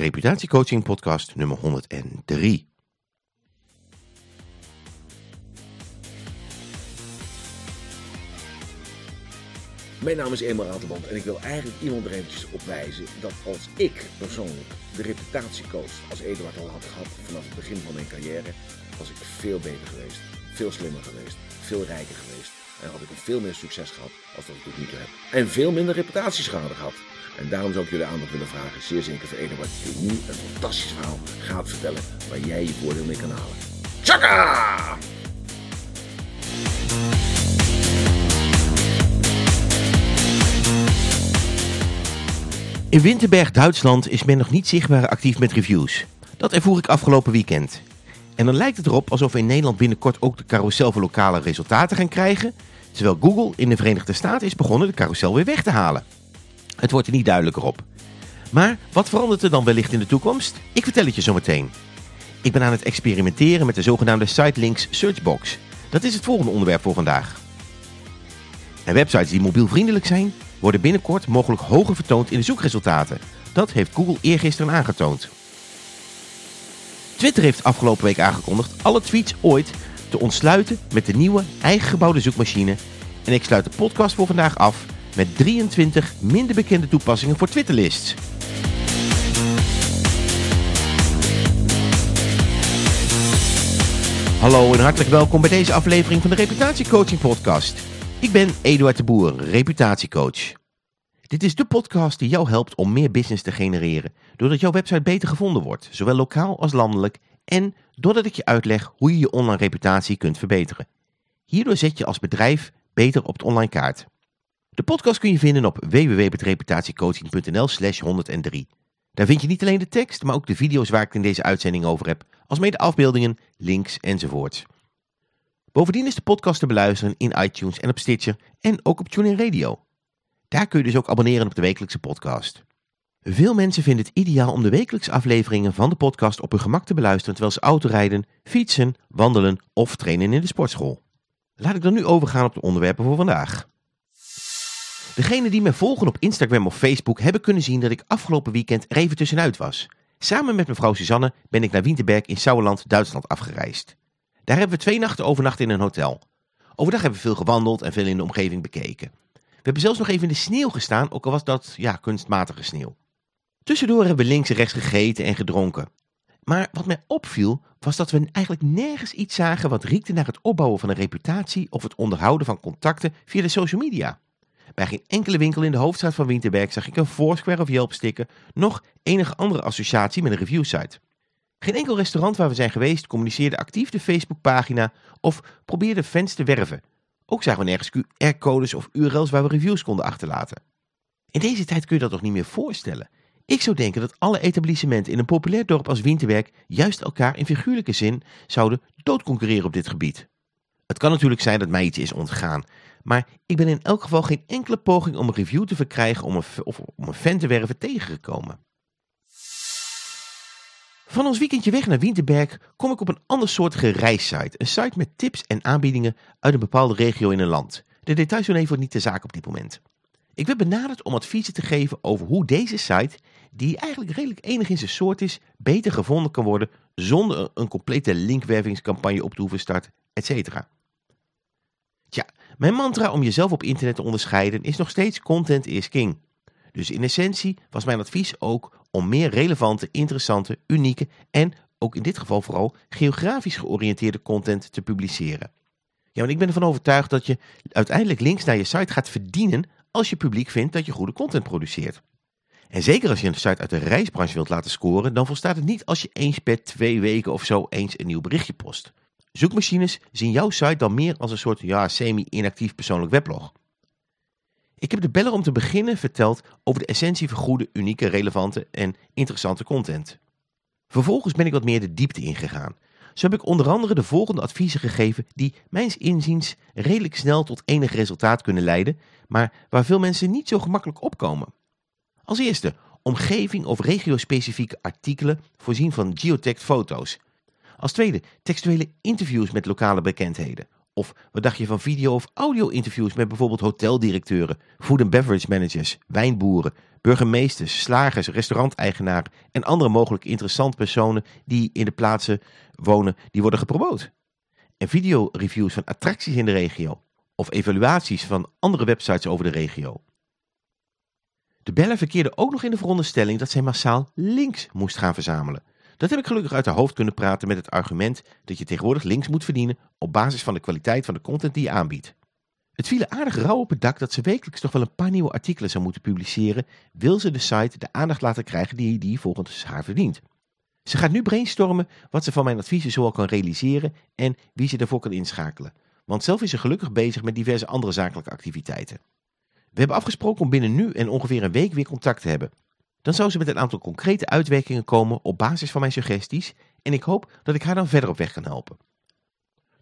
Reputatiecoaching podcast nummer 103. Mijn naam is Emil Ratelband en ik wil eigenlijk iemand er eventjes op wijzen dat als ik persoonlijk de reputatiecoach als Eduard al had gehad vanaf het begin van mijn carrière, was ik veel beter geweest, veel slimmer geweest, veel rijker geweest. En had ik een veel meer succes gehad als dat ik tot nu toe heb. En veel minder reputatieschade gehad. En daarom zou ik jullie aandacht willen vragen, zeer zeker voor Eduard, die nu een fantastisch verhaal gaat vertellen waar jij je voordeel mee kan halen. Tjaka! In Winterberg, Duitsland is men nog niet zichtbaar actief met reviews. Dat ervoer ik afgelopen weekend. En dan lijkt het erop alsof we in Nederland binnenkort ook de carousel voor lokale resultaten gaan krijgen, terwijl Google in de Verenigde Staten is begonnen de carousel weer weg te halen. Het wordt er niet duidelijker op. Maar wat verandert er dan wellicht in de toekomst? Ik vertel het je zo meteen. Ik ben aan het experimenteren met de zogenaamde Sitelinks Searchbox. Dat is het volgende onderwerp voor vandaag. En websites die mobielvriendelijk zijn, worden binnenkort mogelijk hoger vertoond in de zoekresultaten. Dat heeft Google eergisteren aangetoond. Twitter heeft afgelopen week aangekondigd alle tweets ooit te ontsluiten met de nieuwe eigen gebouwde zoekmachine. En ik sluit de podcast voor vandaag af met 23 minder bekende toepassingen voor Twitterlists. Hallo en hartelijk welkom bij deze aflevering van de Reputatiecoaching Podcast. Ik ben Eduard de Boer, reputatiecoach. Dit is de podcast die jou helpt om meer business te genereren, doordat jouw website beter gevonden wordt, zowel lokaal als landelijk, en doordat ik je uitleg hoe je je online reputatie kunt verbeteren. Hierdoor zet je als bedrijf beter op de online kaart. De podcast kun je vinden op www.reputatiecoaching.nl slash 103. Daar vind je niet alleen de tekst, maar ook de video's waar ik het in deze uitzending over heb, alsmede afbeeldingen, links enzovoorts. Bovendien is de podcast te beluisteren in iTunes en op Stitcher en ook op TuneIn Radio. Daar kun je dus ook abonneren op de wekelijkse podcast. Veel mensen vinden het ideaal om de wekelijkse afleveringen van de podcast op hun gemak te beluisteren terwijl ze autorijden, fietsen, wandelen of trainen in de sportschool. Laat ik dan nu overgaan op de onderwerpen voor vandaag. Degenen die me volgen op Instagram of Facebook hebben kunnen zien dat ik afgelopen weekend even tussenuit was. Samen met mevrouw Suzanne ben ik naar Winterberg in Sauerland, Duitsland afgereisd. Daar hebben we twee nachten overnacht in een hotel. Overdag hebben we veel gewandeld en veel in de omgeving bekeken. We hebben zelfs nog even in de sneeuw gestaan, ook al was dat ja, kunstmatige sneeuw. Tussendoor hebben we links en rechts gegeten en gedronken. Maar wat mij opviel was dat we eigenlijk nergens iets zagen wat riekte naar het opbouwen van een reputatie of het onderhouden van contacten via de social media. Bij geen enkele winkel in de hoofdstraat van Winterberg zag ik een Foursquare of Yelp sticker, nog enige andere associatie met een reviewsite. Geen enkel restaurant waar we zijn geweest communiceerde actief de Facebookpagina of probeerde fans te werven. Ook zagen we nergens QR-codes of URL's waar we reviews konden achterlaten. In deze tijd kun je dat toch niet meer voorstellen. Ik zou denken dat alle etablissementen in een populair dorp als Winterwerk juist elkaar in figuurlijke zin zouden doodconcurreren op dit gebied. Het kan natuurlijk zijn dat mij iets is ontgaan, maar ik ben in elk geval geen enkele poging om een review te verkrijgen om een, of om een fan te werven tegengekomen. Van ons weekendje weg naar Winterberg kom ik op een ander soort reissite. Een site met tips en aanbiedingen uit een bepaalde regio in een land. De details zijn even niet de zaak op dit moment. Ik werd benaderd om adviezen te geven over hoe deze site, die eigenlijk redelijk enig in zijn soort is, beter gevonden kan worden zonder een complete linkwervingscampagne op te hoeven starten, etc. Tja, mijn mantra om jezelf op internet te onderscheiden is nog steeds content is king. Dus in essentie was mijn advies ook om meer relevante, interessante, unieke en ook in dit geval vooral geografisch georiënteerde content te publiceren. Ja, want ik ben ervan overtuigd dat je uiteindelijk links naar je site gaat verdienen als je publiek vindt dat je goede content produceert. En zeker als je een site uit de reisbranche wilt laten scoren, dan volstaat het niet als je eens per twee weken of zo eens een nieuw berichtje post. Zoekmachines zien jouw site dan meer als een soort ja, semi-inactief persoonlijk weblog. Ik heb de beller om te beginnen verteld over de essentie van goede, unieke, relevante en interessante content. Vervolgens ben ik wat meer de diepte ingegaan. Zo heb ik onder andere de volgende adviezen gegeven die mijns inziens redelijk snel tot enig resultaat kunnen leiden, maar waar veel mensen niet zo gemakkelijk opkomen. Als eerste, omgeving of regio-specifieke artikelen voorzien van geotagged foto's. Als tweede, textuele interviews met lokale bekendheden. Of wat dacht je van video- of audio-interviews met bijvoorbeeld hoteldirecteuren, food and beverage managers, wijnboeren, burgemeesters, slagers, restauranteigenaren en andere mogelijk interessante personen die in de plaatsen wonen die worden gepromoot? En videoreviews van attracties in de regio of evaluaties van andere websites over de regio. De beller verkeerde ook nog in de veronderstelling dat zij massaal links moest gaan verzamelen. Dat heb ik gelukkig uit haar hoofd kunnen praten met het argument dat je tegenwoordig links moet verdienen op basis van de kwaliteit van de content die je aanbiedt. Het viel aardig rauw op het dak dat ze wekelijks toch wel een paar nieuwe artikelen zou moeten publiceren, wil ze de site de aandacht laten krijgen die die volgens haar verdient. Ze gaat nu brainstormen wat ze van mijn adviezen zoal kan realiseren en wie ze daarvoor kan inschakelen. Want zelf is ze gelukkig bezig met diverse andere zakelijke activiteiten. We hebben afgesproken om binnen nu en ongeveer een week weer contact te hebben. Dan zou ze met een aantal concrete uitwerkingen komen op basis van mijn suggesties en ik hoop dat ik haar dan verder op weg kan helpen.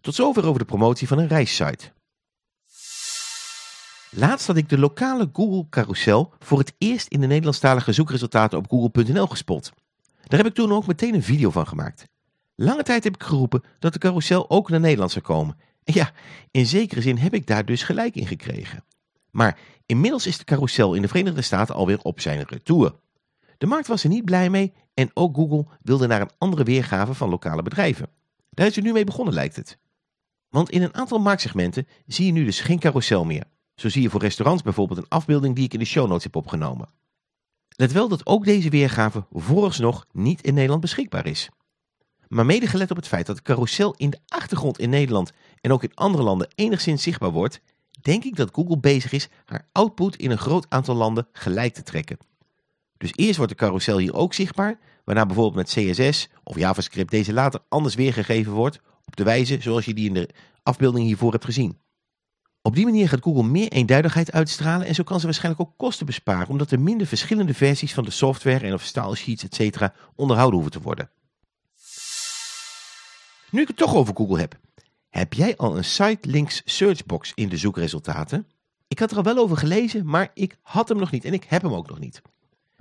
Tot zover over de promotie van een reissite. Laatst had ik de lokale Google carousel voor het eerst in de Nederlandstalige zoekresultaten op google.nl gespot. Daar heb ik toen ook meteen een video van gemaakt. Lange tijd heb ik geroepen dat de carousel ook naar Nederland zou komen. En ja, in zekere zin heb ik daar dus gelijk in gekregen. Maar inmiddels is de carousel in de Verenigde Staten alweer op zijn retour. De markt was er niet blij mee en ook Google wilde naar een andere weergave van lokale bedrijven. Daar is er nu mee begonnen lijkt het. Want in een aantal marktsegmenten zie je nu dus geen carousel meer. Zo zie je voor restaurants bijvoorbeeld een afbeelding die ik in de show notes heb opgenomen. Let wel dat ook deze weergave vooralsnog niet in Nederland beschikbaar is. Maar mede gelet op het feit dat de carousel in de achtergrond in Nederland en ook in andere landen enigszins zichtbaar wordt, denk ik dat Google bezig is haar output in een groot aantal landen gelijk te trekken. Dus eerst wordt de carousel hier ook zichtbaar, waarna bijvoorbeeld met CSS of JavaScript deze later anders weergegeven wordt, op de wijze zoals je die in de afbeelding hiervoor hebt gezien. Op die manier gaat Google meer eenduidigheid uitstralen en zo kan ze waarschijnlijk ook kosten besparen, omdat er minder verschillende versies van de software en of stylesheets etc. onderhouden hoeven te worden. Nu ik het toch over Google heb, heb jij al een site links searchbox in de zoekresultaten? Ik had er al wel over gelezen, maar ik had hem nog niet en ik heb hem ook nog niet.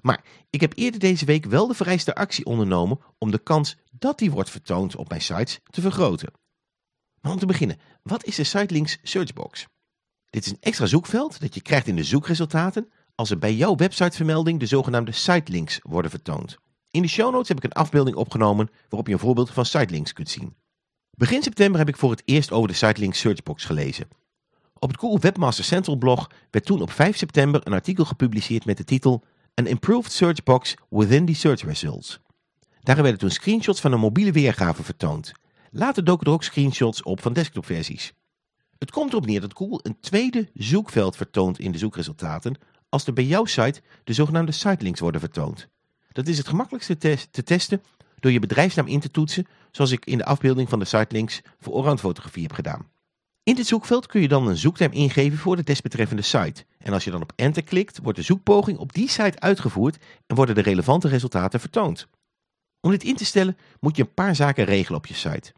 Maar ik heb eerder deze week wel de vereiste actie ondernomen om de kans dat die wordt vertoond op mijn sites te vergroten. Maar om te beginnen, wat is de Sitelinks Searchbox? Dit is een extra zoekveld dat je krijgt in de zoekresultaten als er bij jouw websitevermelding de zogenaamde sitelinks worden vertoond. In de show notes heb ik een afbeelding opgenomen waarop je een voorbeeld van sitelinks kunt zien. Begin september heb ik voor het eerst over de Sitelinks Searchbox gelezen. Op het Google Webmaster Central blog werd toen op 5 september een artikel gepubliceerd met de titel An Improved Search Box Within the Search Results. Daar werden toen screenshots van een mobiele weergave vertoond. Later doken er ook screenshots op van desktopversies. Het komt erop neer dat Google een tweede zoekveld vertoont in de zoekresultaten als er bij jouw site de zogenaamde sitelinks worden vertoond. Dat is het gemakkelijkste te testen door je bedrijfsnaam in te toetsen, zoals ik in de afbeelding van de sitelinks voor Oranje Fotografie heb gedaan. In dit zoekveld kun je dan een zoekterm ingeven voor de desbetreffende site. En als je dan op enter klikt, wordt de zoekpoging op die site uitgevoerd en worden de relevante resultaten vertoond. Om dit in te stellen moet je een paar zaken regelen op je site.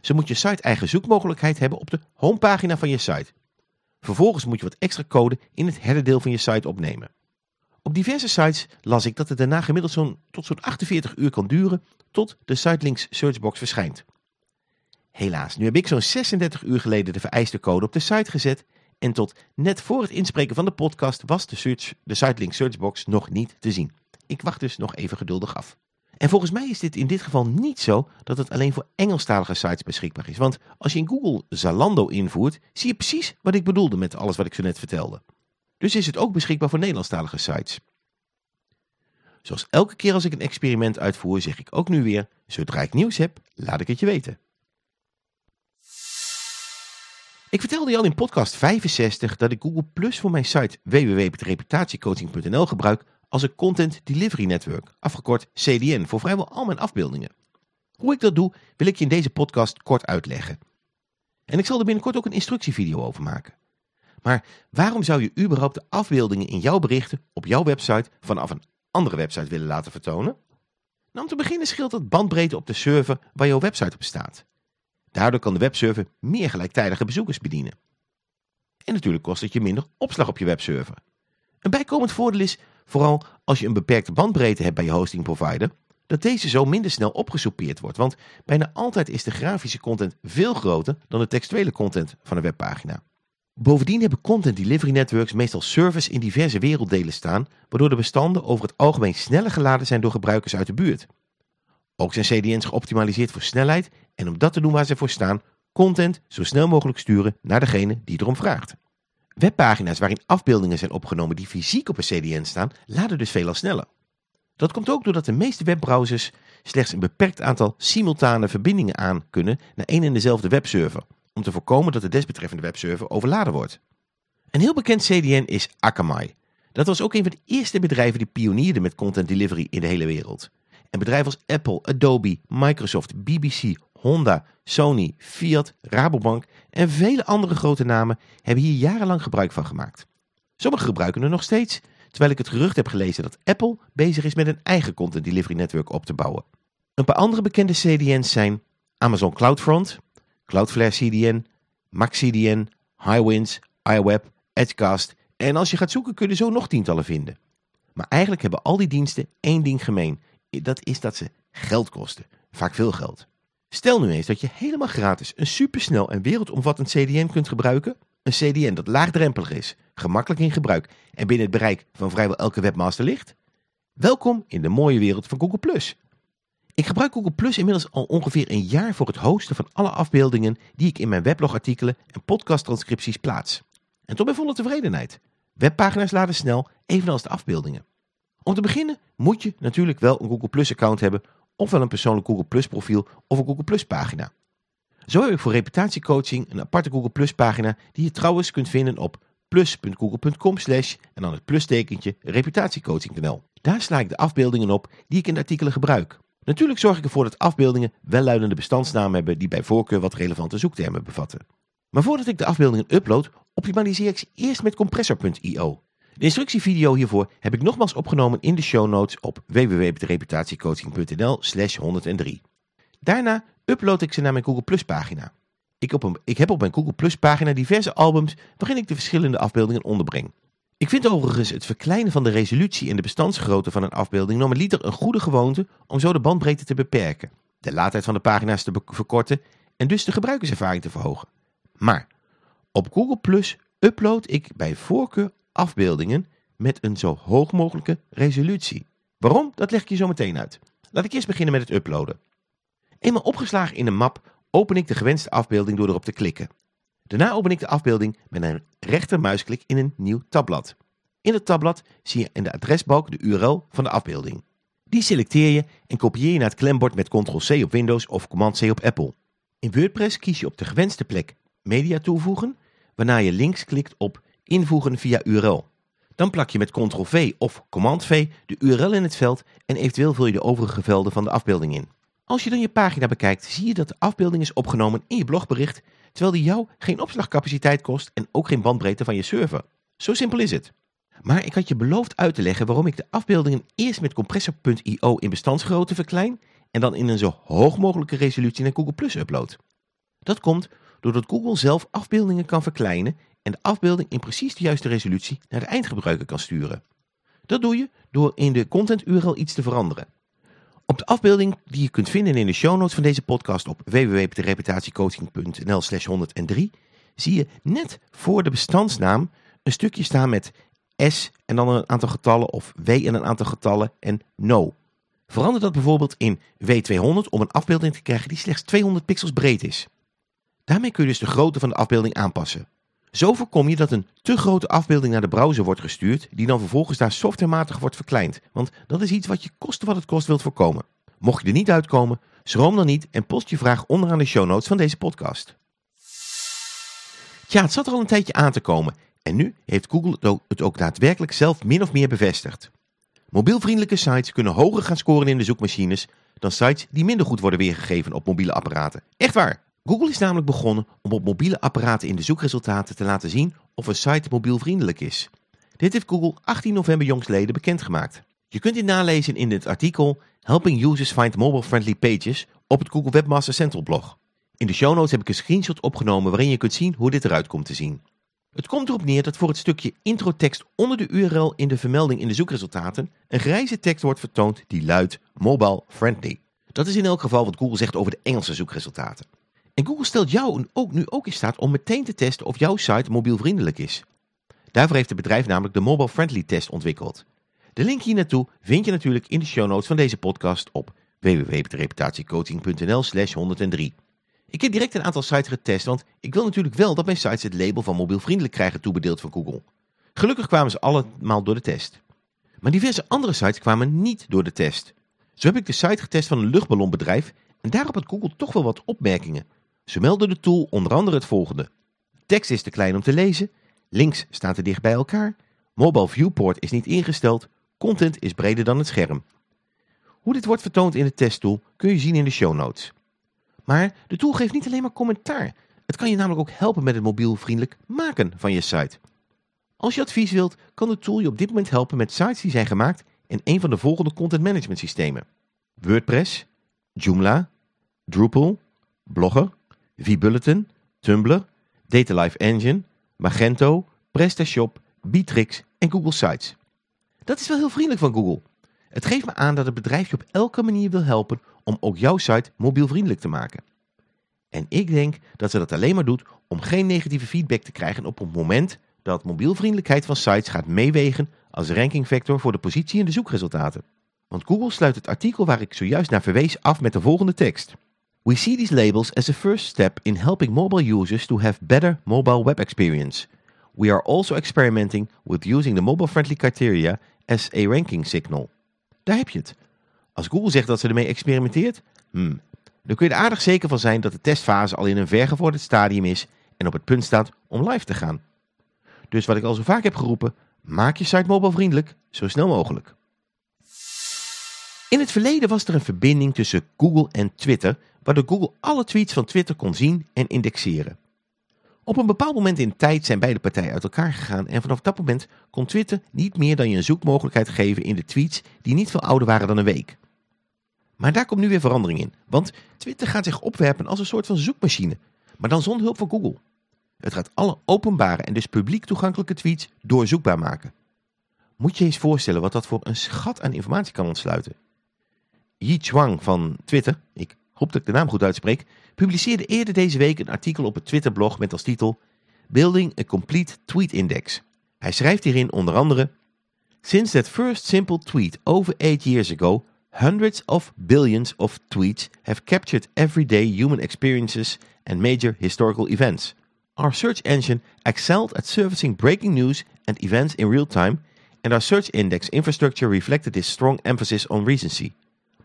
Zo moet je site eigen zoekmogelijkheid hebben op de homepagina van je site. Vervolgens moet je wat extra code in het headerdeel van je site opnemen. Op diverse sites las ik dat het daarna gemiddeld zo'n tot zo'n 48 uur kan duren tot de Sitelinks searchbox verschijnt. Helaas, nu heb ik zo'n 36 uur geleden de vereiste code op de site gezet en tot net voor het inspreken van de podcast was de, search, de Sitelinks searchbox nog niet te zien. Ik wacht dus nog even geduldig af. En volgens mij is dit in dit geval niet zo dat het alleen voor Engelstalige sites beschikbaar is. Want als je in Google Zalando invoert, zie je precies wat ik bedoelde met alles wat ik zo net vertelde. Dus is het ook beschikbaar voor Nederlandstalige sites. Zoals elke keer als ik een experiment uitvoer, zeg ik ook nu weer, zodra ik nieuws heb, laat ik het je weten. Ik vertelde je al in podcast 65 dat ik Google Plus voor mijn site www.reputatiecoaching.nl gebruik als een Content Delivery Network, afgekort CDN, voor vrijwel al mijn afbeeldingen. Hoe ik dat doe, wil ik je in deze podcast kort uitleggen. En ik zal er binnenkort ook een instructievideo over maken. Maar waarom zou je überhaupt de afbeeldingen in jouw berichten op jouw website vanaf een andere website willen laten vertonen? Nou, om te beginnen scheelt het bandbreedte op de server waar jouw website op staat. Daardoor kan de webserver meer gelijktijdige bezoekers bedienen. En natuurlijk kost het je minder opslag op je webserver. Een bijkomend voordeel is, vooral als je een beperkte bandbreedte hebt bij je hosting provider, dat deze zo minder snel opgesoupeerd wordt. Want bijna altijd is de grafische content veel groter dan de textuele content van een webpagina. Bovendien hebben content delivery networks meestal servers in diverse werelddelen staan, waardoor de bestanden over het algemeen sneller geladen zijn door gebruikers uit de buurt. Ook zijn CDN's geoptimaliseerd voor snelheid en om dat te doen waar ze voor staan, content zo snel mogelijk sturen naar degene die erom vraagt. Webpagina's waarin afbeeldingen zijn opgenomen die fysiek op een CDN staan, laden dus veelal sneller. Dat komt ook doordat de meeste webbrowsers slechts een beperkt aantal simultane verbindingen aan kunnen naar één en dezelfde webserver, om te voorkomen dat de desbetreffende webserver overladen wordt. Een heel bekend CDN is Akamai. Dat was ook een van de eerste bedrijven die pionierden met content delivery in de hele wereld. En bedrijven als Apple, Adobe, Microsoft, BBC, Honda, Sony, Fiat, Rabobank en vele andere grote namen hebben hier jarenlang gebruik van gemaakt. Sommigen gebruiken er nog steeds, terwijl ik het gerucht heb gelezen dat Apple bezig is met een eigen content delivery network op te bouwen. Een paar andere bekende CDN's zijn Amazon CloudFront, Cloudflare CDN, Max CDN, Highwinds, iWeb, Edgecast en als je gaat zoeken kun je zo nog tientallen vinden. Maar eigenlijk hebben al die diensten één ding gemeen. Dat is dat ze geld kosten. Vaak veel geld. Stel nu eens dat je helemaal gratis een supersnel en wereldomvattend CDN kunt gebruiken. Een CDN dat laagdrempelig is, gemakkelijk in gebruik en binnen het bereik van vrijwel elke webmaster ligt. Welkom in de mooie wereld van Google+. Ik gebruik Google inmiddels al ongeveer een jaar voor het hosten van alle afbeeldingen die ik in mijn weblogartikelen en podcasttranscripties plaats. En tot mijn volle tevredenheid. Webpagina's laden snel, evenals de afbeeldingen. Om te beginnen moet je natuurlijk wel een Google Plus account hebben, ofwel een persoonlijk Google Plus profiel of een Google Plus pagina. Zo heb ik voor reputatiecoaching een aparte Google Plus pagina die je trouwens kunt vinden op plus.google.com slash en dan het plustekentje reputatiecoaching.nl. Daar sla ik de afbeeldingen op die ik in de artikelen gebruik. Natuurlijk zorg ik ervoor dat afbeeldingen welluidende bestandsnamen hebben die bij voorkeur wat relevante zoektermen bevatten. Maar voordat ik de afbeeldingen upload, optimaliseer ik ze eerst met compressor.io. De instructievideo hiervoor heb ik nogmaals opgenomen in de show notes op www.reputatiecoaching.nl slash 103. Daarna upload ik ze naar mijn Google Plus pagina. Ik, op ik heb op mijn Google Plus pagina diverse albums waarin ik de verschillende afbeeldingen onderbreng. Ik vind overigens het verkleinen van de resolutie en de bestandsgrootte van een afbeelding normaliter een goede gewoonte om zo de bandbreedte te beperken, de laadtijd van de pagina's te verkorten en dus de gebruikerservaring te verhogen. Maar op Google Plus upload ik bij voorkeur afbeeldingen met een zo hoog mogelijke resolutie. Waarom? Dat leg ik je zo meteen uit. Laat ik eerst beginnen met het uploaden. Eenmaal opgeslagen in een map open ik de gewenste afbeelding door erop te klikken. Daarna open ik de afbeelding met een rechtermuisklik in een nieuw tabblad. In het tabblad zie je in de adresbalk de URL van de afbeelding. Die selecteer je en kopieer je naar het klembord met Ctrl-C op Windows of Command-C op Apple. In WordPress kies je op de gewenste plek Media toevoegen, waarna je links klikt op Invoegen via URL. Dan plak je met Ctrl-V of Command-V de URL in het veld en eventueel vul je de overige velden van de afbeelding in. Als je dan je pagina bekijkt, zie je dat de afbeelding is opgenomen in je blogbericht, terwijl die jou geen opslagcapaciteit kost en ook geen bandbreedte van je server. Zo simpel is het. Maar ik had je beloofd uit te leggen waarom ik de afbeeldingen eerst met compressor.io in bestandsgrootte verklein en dan in een zo hoog mogelijke resolutie naar Google Plus upload. Dat komt doordat Google zelf afbeeldingen kan verkleinen en de afbeelding in precies de juiste resolutie naar de eindgebruiker kan sturen. Dat doe je door in de content URL iets te veranderen. Op de afbeelding die je kunt vinden in de show notes van deze podcast op www.reputatiecoaching.nl slash 103 zie je net voor de bestandsnaam een stukje staan met S en dan een aantal getallen of W en een aantal getallen en No. Verander dat bijvoorbeeld in W200 om een afbeelding te krijgen die slechts 200 pixels breed is. Daarmee kun je dus de grootte van de afbeelding aanpassen. Zo voorkom je dat een te grote afbeelding naar de browser wordt gestuurd, die dan vervolgens daar softwarematig wordt verkleind. Want dat is iets wat je koste wat het kost wilt voorkomen. Mocht je er niet uitkomen, schroom dan niet en post je vraag onderaan de show notes van deze podcast. Tja, het zat er al een tijdje aan te komen en nu heeft Google het ook daadwerkelijk zelf min of meer bevestigd. Mobielvriendelijke sites kunnen hoger gaan scoren in de zoekmachines dan sites die minder goed worden weergegeven op mobiele apparaten. Echt waar! Google is namelijk begonnen om op mobiele apparaten in de zoekresultaten te laten zien of een site mobielvriendelijk is. Dit heeft Google 18 november jongstleden bekendgemaakt. Je kunt dit nalezen in het artikel Helping Users Find Mobile Friendly Pages op het Google Webmaster Central blog. In de show notes heb ik een screenshot opgenomen waarin je kunt zien hoe dit eruit komt te zien. Het komt erop neer dat voor het stukje introtekst onder de URL in de vermelding in de zoekresultaten een grijze tekst wordt vertoond die luidt mobile friendly. Dat is in elk geval wat Google zegt over de Engelse zoekresultaten. En Google stelt jou ook nu ook in staat om meteen te testen of jouw site mobielvriendelijk is. Daarvoor heeft het bedrijf namelijk de Mobile Friendly Test ontwikkeld. De link hier naartoe vind je natuurlijk in de show notes van deze podcast op www.reputatiecoaching.nl slash 103. Ik heb direct een aantal sites getest, want ik wil natuurlijk wel dat mijn sites het label van mobielvriendelijk krijgen toebedeeld van Google. Gelukkig kwamen ze allemaal door de test. Maar diverse andere sites kwamen niet door de test. Zo heb ik de site getest van een luchtballonbedrijf en daarop had Google toch wel wat opmerkingen. Ze melden de tool onder andere het volgende. Tekst is te klein om te lezen, links staan te dicht bij elkaar, mobile viewport is niet ingesteld, content is breder dan het scherm. Hoe dit wordt vertoond in de testtool kun je zien in de show notes. Maar de tool geeft niet alleen maar commentaar. Het kan je namelijk ook helpen met het mobielvriendelijk maken van je site. Als je advies wilt, kan de tool je op dit moment helpen met sites die zijn gemaakt in een van de volgende content management systemen. WordPress, Joomla, Drupal, Blogger, vBulletin, Tumblr, Data Life Engine, Magento, PrestaShop, Bitrix en Google Sites. Dat is wel heel vriendelijk van Google. Het geeft me aan dat het bedrijf je op elke manier wil helpen om ook jouw site mobielvriendelijk te maken. En ik denk dat ze dat alleen maar doet om geen negatieve feedback te krijgen op het moment dat mobielvriendelijkheid van sites gaat meewegen als rankingfactor voor de positie in de zoekresultaten. Want Google sluit het artikel waar ik zojuist naar verwees af met de volgende tekst. We see these labels as a first step in helping mobile users to have better mobile web experience. We are also experimenting with using the mobile-friendly criteria as a ranking signal. Daar heb je het. Als Google zegt dat ze ermee experimenteert, hmm, dan kun je er aardig zeker van zijn dat de testfase al in een vergevorderd stadium is en op het punt staat om live te gaan. Dus wat ik al zo vaak heb geroepen, maak je site mobile vriendelijk, zo snel mogelijk. In het verleden was er een verbinding tussen Google en Twitter, waardoor Google alle tweets van Twitter kon zien en indexeren. Op een bepaald moment in tijd zijn beide partijen uit elkaar gegaan en vanaf dat moment kon Twitter niet meer dan je een zoekmogelijkheid geven in de tweets die niet veel ouder waren dan een week. Maar daar komt nu weer verandering in, want Twitter gaat zich opwerpen als een soort van zoekmachine, maar dan zonder hulp van Google. Het gaat alle openbare en dus publiek toegankelijke tweets doorzoekbaar maken. Moet je eens voorstellen wat dat voor een schat aan informatie kan ontsluiten. Yi Chuang van Twitter, ik hoop dat ik de naam goed uitspreek, publiceerde eerder deze week een artikel op het Twitterblog met als titel Building a Complete Tweet Index. Hij schrijft hierin onder andere Since that first simple tweet over eight years ago, hundreds of billions of tweets have captured everyday human experiences and major historical events. Our search engine excelled at surfacing breaking news and events in real time, and our search index infrastructure reflected this strong emphasis on recency.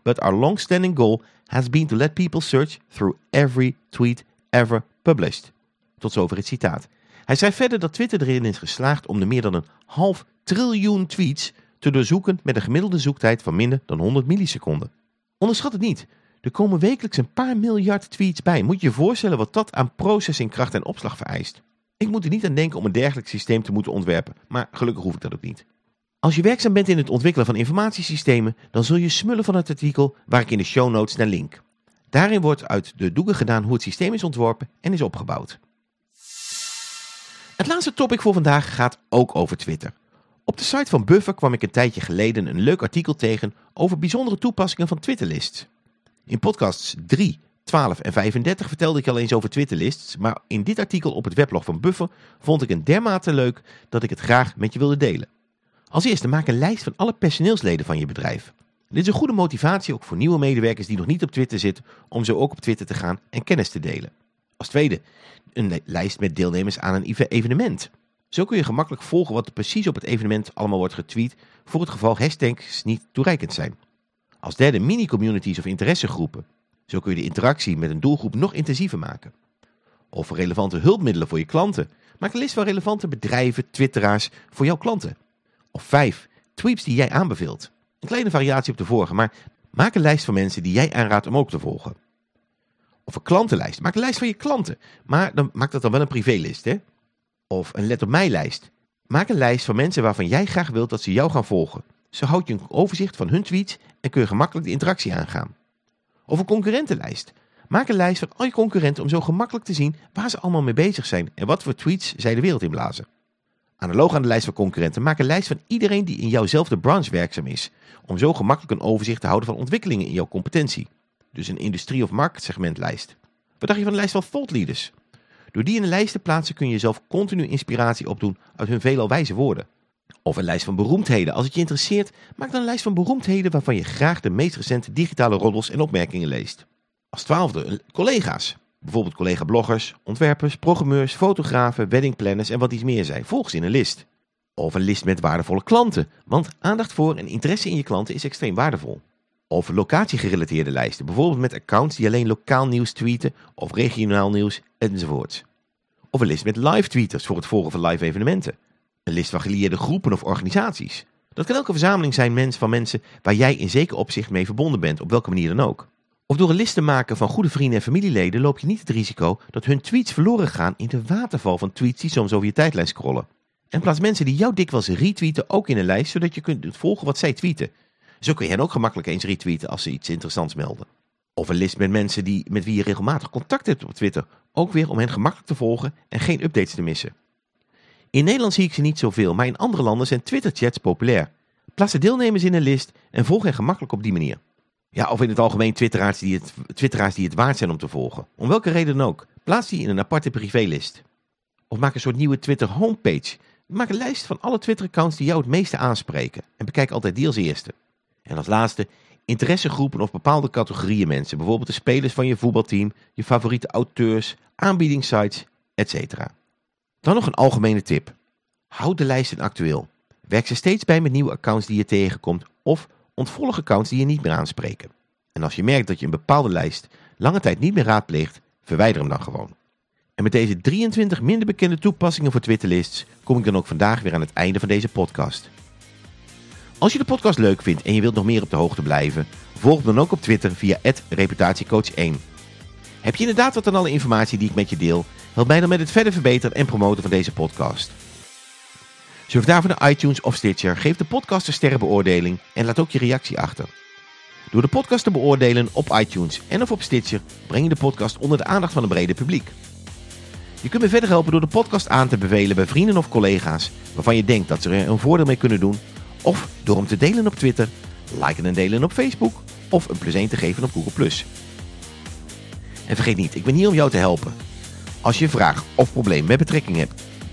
But our long-standing goal has been to let people search through every tweet ever published. Tot zover het citaat. Hij zei verder dat Twitter erin is geslaagd om de meer dan een half triljoen tweets te doorzoeken met een gemiddelde zoektijd van minder dan 100 milliseconden. Onderschat het niet. Er komen wekelijks een paar miljard tweets bij. Moet je je voorstellen wat dat aan processingkracht en opslag vereist. Ik moet er niet aan denken om een dergelijk systeem te moeten ontwerpen, maar gelukkig hoef ik dat ook niet. Als je werkzaam bent in het ontwikkelen van informatiesystemen, dan zul je smullen van het artikel waar ik in de show notes naar link. Daarin wordt uit de doeken gedaan hoe het systeem is ontworpen en is opgebouwd. Het laatste topic voor vandaag gaat ook over Twitter. Op de site van Buffer kwam ik een tijdje geleden een leuk artikel tegen over bijzondere toepassingen van Twitterlists. In podcasts 3, 12 en 35 vertelde ik al eens over Twitterlists, maar in dit artikel op het weblog van Buffer vond ik een dermate leuk dat ik het graag met je wilde delen. Als eerste maak een lijst van alle personeelsleden van je bedrijf. Dit is een goede motivatie ook voor nieuwe medewerkers die nog niet op Twitter zitten om zo ook op Twitter te gaan en kennis te delen. Als tweede, een lijst met deelnemers aan een evenement. Zo kun je gemakkelijk volgen wat er precies op het evenement allemaal wordt getweet voor het geval hashtags niet toereikend zijn. Als derde mini-communities of interessegroepen. Zo kun je de interactie met een doelgroep nog intensiever maken. Of relevante hulpmiddelen voor je klanten. Maak een list van relevante bedrijven, twitteraars voor jouw klanten. Of vijf, tweets die jij aanbeveelt. Een kleine variatie op de vorige, maar maak een lijst van mensen die jij aanraadt om ook te volgen. Of een klantenlijst. Maak een lijst van je klanten. Maar dan maak dat dan wel een privélist, hè? Of een let op mij lijst. Maak een lijst van mensen waarvan jij graag wilt dat ze jou gaan volgen. Zo houd je een overzicht van hun tweets en kun je gemakkelijk de interactie aangaan. Of een concurrentenlijst. Maak een lijst van al je concurrenten om zo gemakkelijk te zien waar ze allemaal mee bezig zijn en wat voor tweets zij de wereld inblazen. Analoog aan de lijst van concurrenten, maak een lijst van iedereen die in jouwzelfde branche werkzaam is, om zo gemakkelijk een overzicht te houden van ontwikkelingen in jouw competentie. Dus een industrie- of marktsegmentlijst. Wat dacht je van de lijst van thought leaders? Door die in een lijst te plaatsen kun je zelf continu inspiratie opdoen uit hun veelal wijze woorden. Of een lijst van beroemdheden. Als het je interesseert, maak dan een lijst van beroemdheden waarvan je graag de meest recente digitale roddels en opmerkingen leest. Als twaalfde, collega's. Bijvoorbeeld collega-bloggers, ontwerpers, programmeurs, fotografen, weddingplanners en wat iets meer zijn. Volg ze in een list. Of een list met waardevolle klanten, want aandacht voor en interesse in je klanten is extreem waardevol. Of locatiegerelateerde lijsten, bijvoorbeeld met accounts die alleen lokaal nieuws tweeten of regionaal nieuws enzovoort. Of een list met live tweeters voor het volgen van live evenementen. Een list van gelieerde groepen of organisaties. Dat kan elke verzameling zijn van mensen waar jij in zeker opzicht mee verbonden bent, op welke manier dan ook. Of door een list te maken van goede vrienden en familieleden loop je niet het risico dat hun tweets verloren gaan in de waterval van tweets die soms over je tijdlijn scrollen. En plaats mensen die jou dikwijls retweeten ook in een lijst, zodat je kunt volgen wat zij tweeten. Zo kun je hen ook gemakkelijk eens retweeten als ze iets interessants melden. Of een list met mensen die, met wie je regelmatig contact hebt op Twitter, ook weer om hen gemakkelijk te volgen en geen updates te missen. In Nederland zie ik ze niet zoveel, maar in andere landen zijn Twitter-chats populair. Plaats de deelnemers in een list en volg hen gemakkelijk op die manier. Ja, of in het algemeen twitteraars die het, twitteraars die het waard zijn om te volgen. Om welke reden dan ook. Plaats die in een aparte privélist. Of maak een soort nieuwe Twitter homepage. Maak een lijst van alle Twitter-accounts die jou het meeste aanspreken. En bekijk altijd die als eerste. En als laatste, interessegroepen of bepaalde categorieën mensen. Bijvoorbeeld de spelers van je voetbalteam, je favoriete auteurs, aanbiedingssites, etc. Dan nog een algemene tip. Houd de lijsten actueel. Werk ze steeds bij met nieuwe accounts die je tegenkomt of ontvolg accounts die je niet meer aanspreken. En als je merkt dat je een bepaalde lijst lange tijd niet meer raadpleegt, verwijder hem dan gewoon. En met deze 23 minder bekende toepassingen voor Twitterlists kom ik dan ook vandaag weer aan het einde van deze podcast. Als je de podcast leuk vindt en je wilt nog meer op de hoogte blijven, volg me dan ook op Twitter via reputatiecoach1. Heb je inderdaad wat aan alle informatie die ik met je deel? Help mij dan met het verder verbeteren en promoten van deze podcast. Surf daarvoor naar iTunes of Stitcher, geef de podcast een sterrenbeoordeling en laat ook je reactie achter. Door de podcast te beoordelen op iTunes en of op Stitcher breng je de podcast onder de aandacht van een brede publiek. Je kunt me verder helpen door de podcast aan te bevelen bij vrienden of collega's waarvan je denkt dat ze er een voordeel mee kunnen doen. Of door hem te delen op Twitter, liken en delen op Facebook of een plus 1 te geven op Google+. En vergeet niet, ik ben hier om jou te helpen. Als je een vraag of probleem met betrekking hebt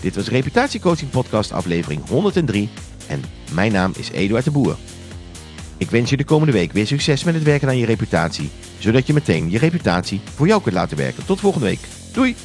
Dit was Reputatiecoaching Podcast aflevering 103 en mijn naam is Eduard de Boer. Ik wens je de komende week weer succes met het werken aan je reputatie, zodat je meteen je reputatie voor jou kunt laten werken. Tot volgende week. Doei!